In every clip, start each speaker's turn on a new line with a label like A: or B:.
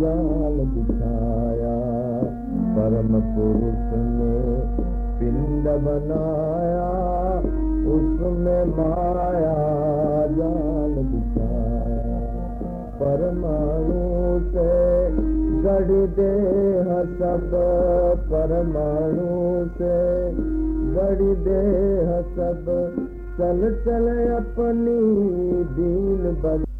A: जाल बिछाया। परम पुरुष ने पिंड बनाया, उसमें माया जाल बिछाया। परमाणु से गढ़ दे सब, परमाणु से गढ़ दे सब। चल चल अपनी दीन बजाओ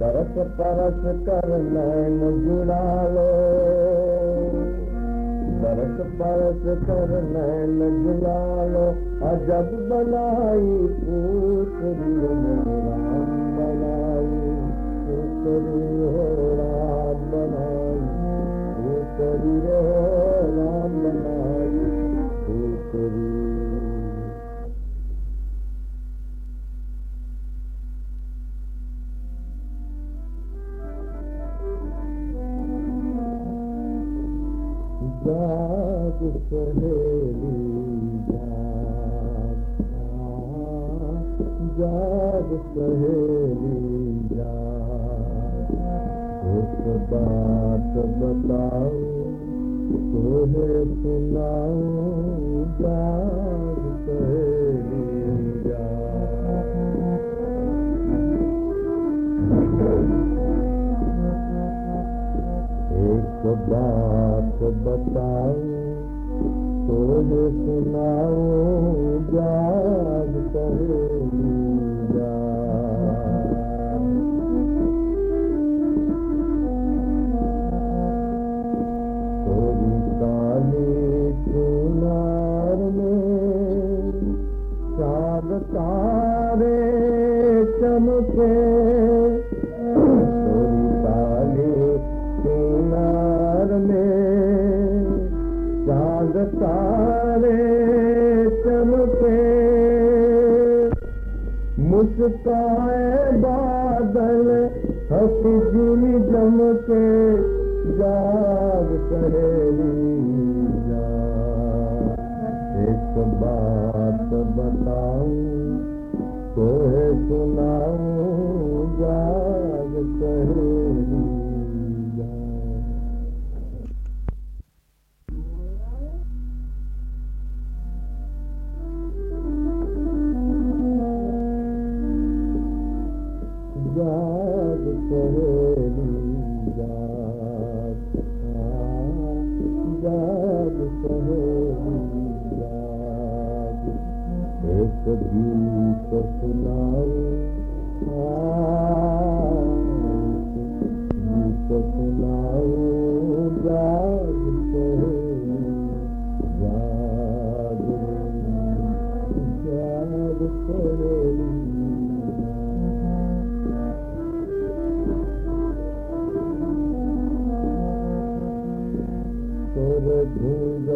A: बरस परस कर नैन जुड़ा लो बरस परस कर नैन जुड़ा लो अजब बनाई पुत्री राम बनाई पुत्री हो राम बनाई पुत्री हो राम बनाई जाग सहेली एक बात बताओ तोहे सुनाओ जाग सहेली एक बात बताओ कहेली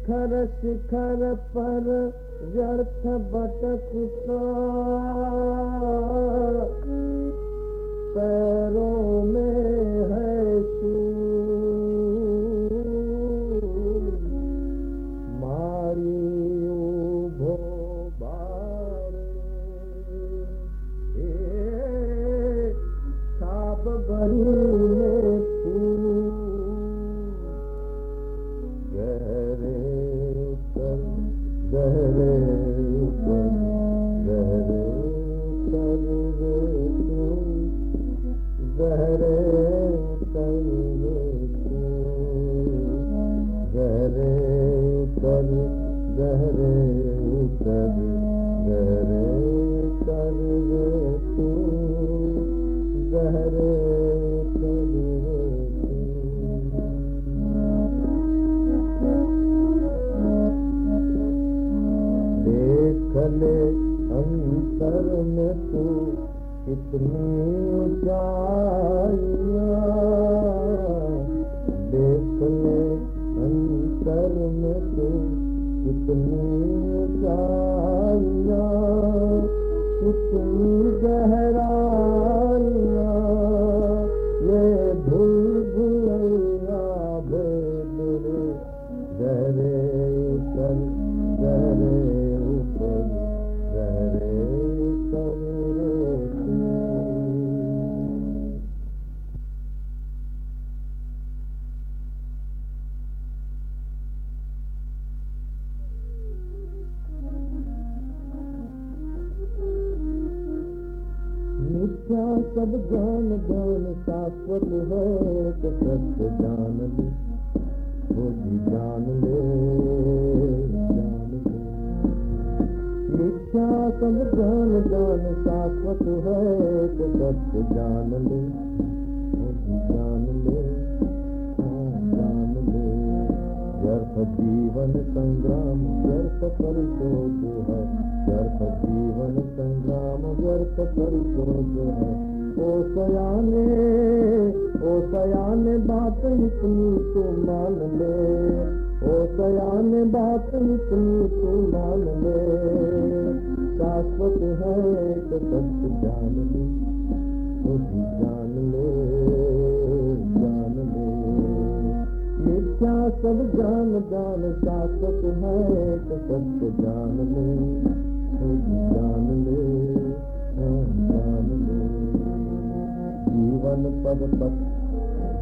A: शिखर शिखर पर व्यर्थ भटकता पैरों में हरे है तो सत्य जान ले वो भी जान ले जान ले। मिथ्या सब ज्ञान ज्ञान शाश्वत है तो सत्य जान ओ सयाने बात इतनी तो मान ले शाश्वत है एक सत्य जान ले उसी जान ले जान ले। मिथ्या सब जान जान शाश्वत है एक सत्य जान ले उसी जान ले जान ले। जीवन पद पथ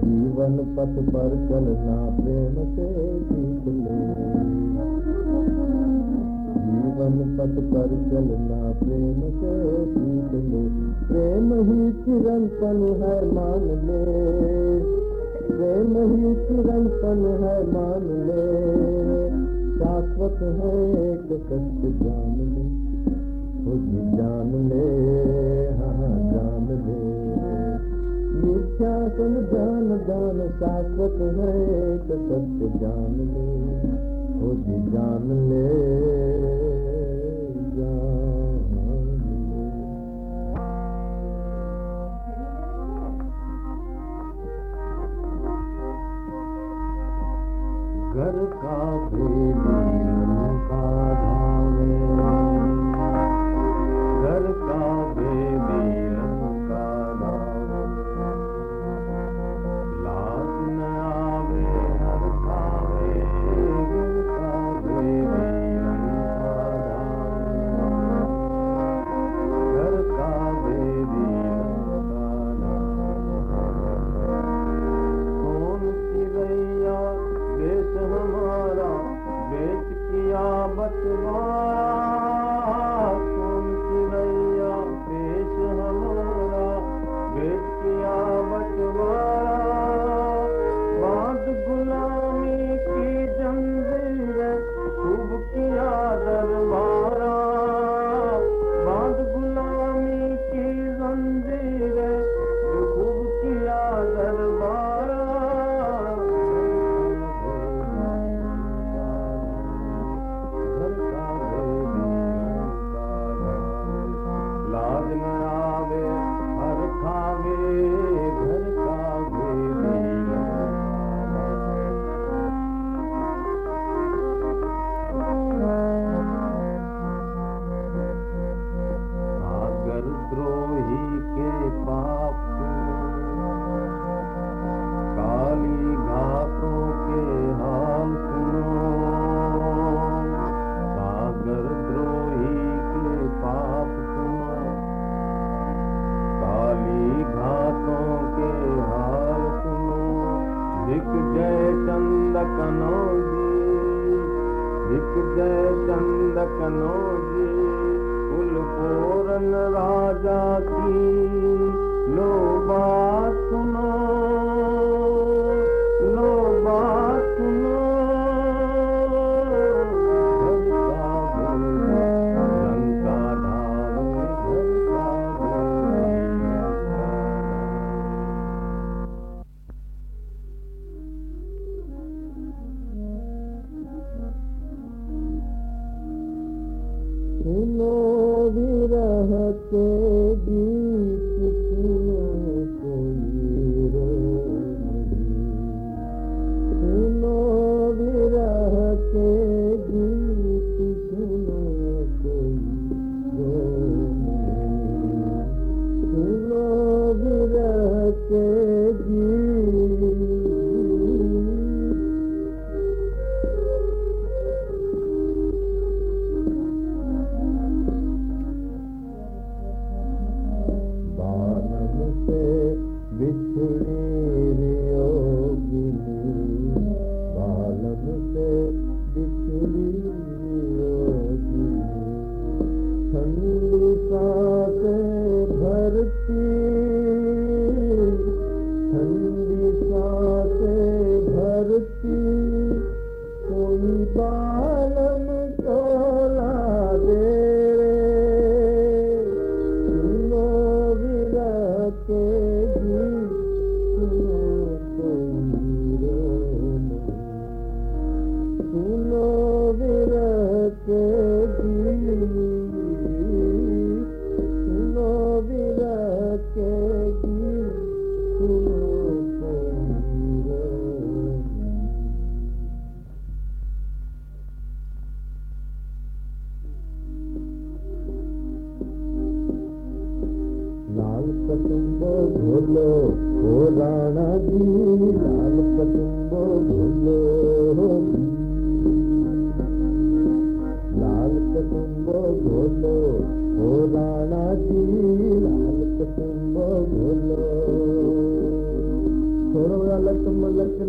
A: जीवन पथ पर चलना प्रेम से सीख ले। जीवन पथ पर चलना प्रेम से सीख ले। प्रेम ही चिरंतन है मान ले। प्रेम ही चिरंतन है मान ले। शाश्वत है एक सत्य जान ले, खुद जान ले। हाँ। मिथ्या सन जान जान शाश्वत है, एक सत्य जान ले, खुद जान ले घर का बेली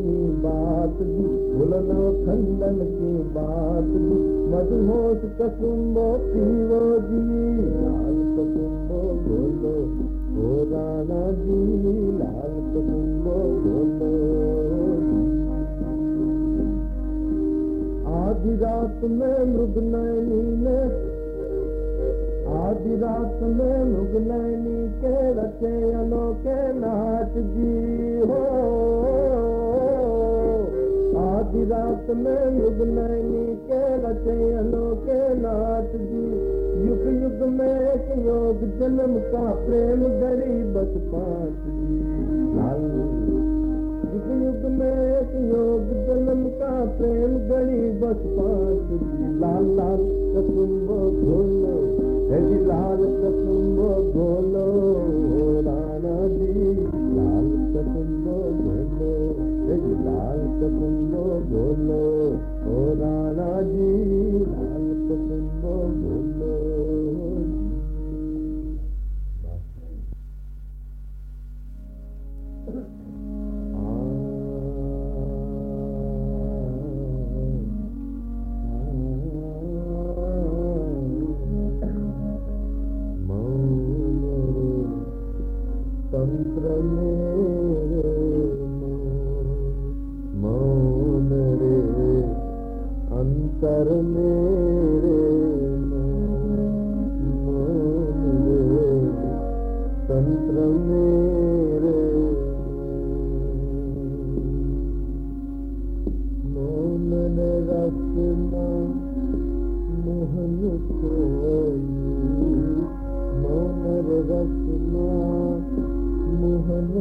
A: अपनी बात दी भूलना खंडन की बात दी मधुहोश कसुम्बो पीवो जी लाल कसुम्बो बोलो ओ राणा जी लाल कसुम्बो बोलो आधी रात में मृग नैनी ने आधी रात में मुगलैनी के रचे अनोखे नाच जी हो रात में मुगलैनी के रचे अनोखे नाच जी युग जन्म का प्रेम जी लाल युग युग में एक योग जन्म का प्रेम गरीबत पांच जी लाल कसुम बोलो मनरत्ना मोहन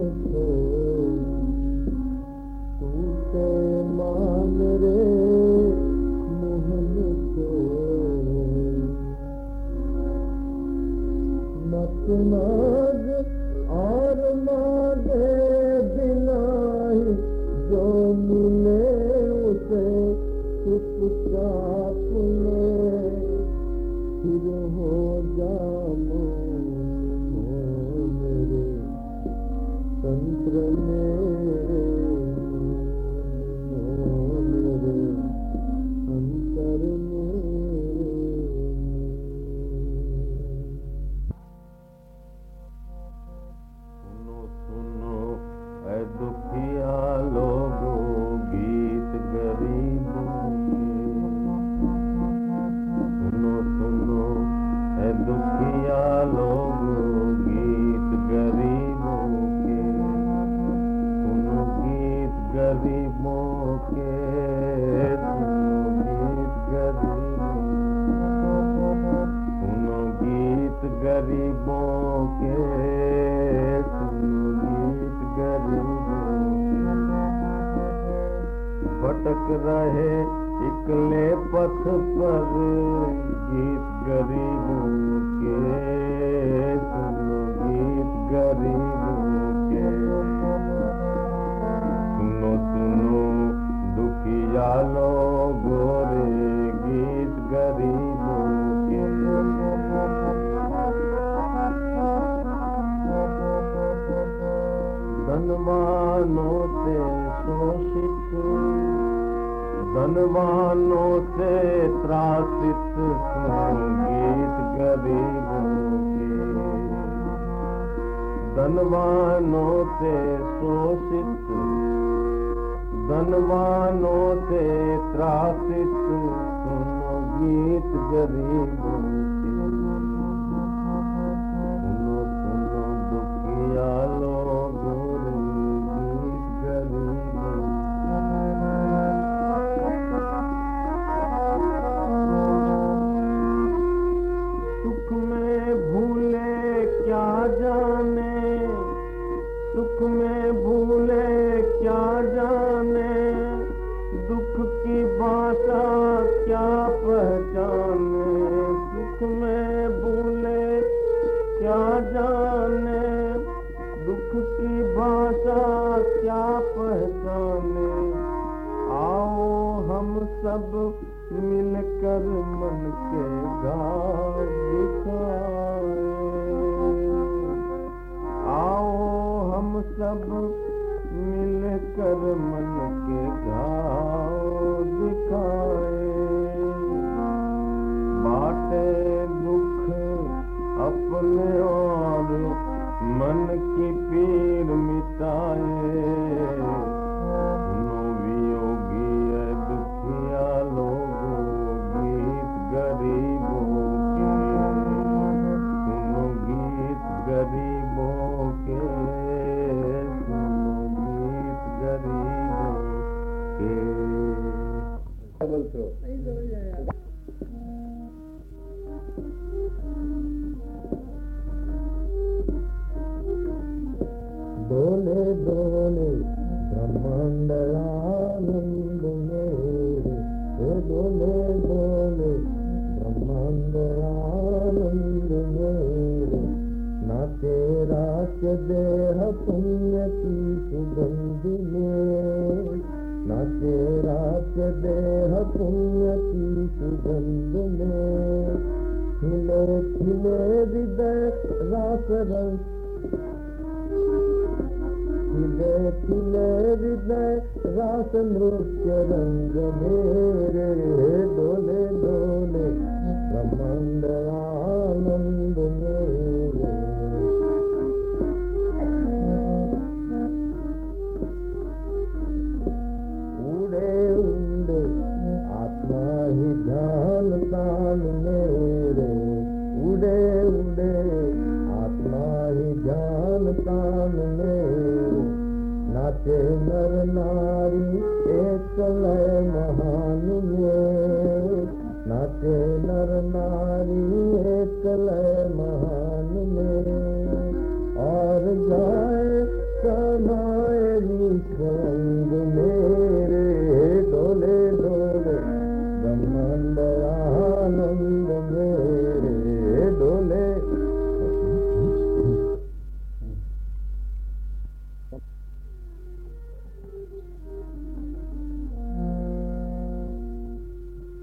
B: धनवानों से शोषित, धनवानों से त्रासित सुनो गीत गरीबों के। धनवानों से शोषित, धनवानों से त्रासित सुनो गीत गरीबों सब मिलकर मन के दिखाए आओ हम सब मिलकर मन के दिखाए बाटे दुख अपने और मन की पीर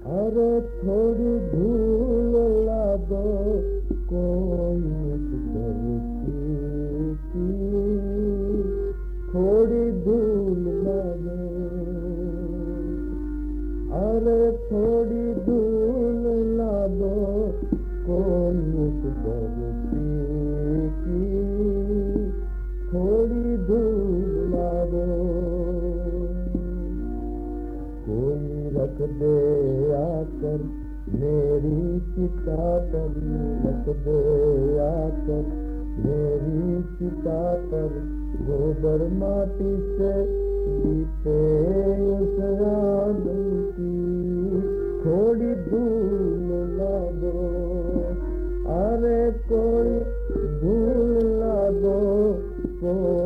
A: अरे थोरी धूल लादो कोई दुखी की थोरी धूल लादो अरे थोरी धूल लाॾो कोई करी की थोरी धूल ला कोई रख दे मेरी किताबन मत दे आकर, मेरी चिता पर गोबर माटी से जीते उस थोड़ी धूल ला दो अरे कोई धूल ला दो कोई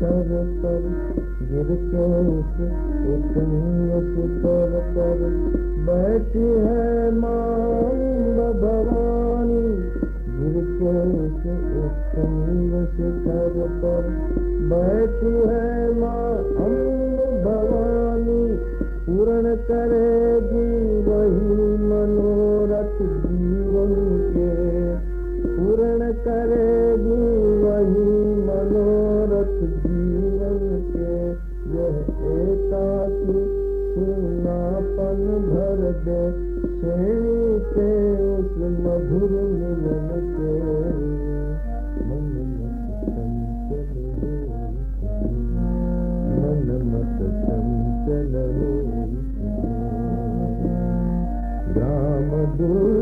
A: सर पर गिर के उस सर पर बैठी है मान भवानी गिर के उस सर पर बैठी है मान भवानी पूर्ण करेगी वही मनोरथ मधुर्च मन मत चंच रामुर्ग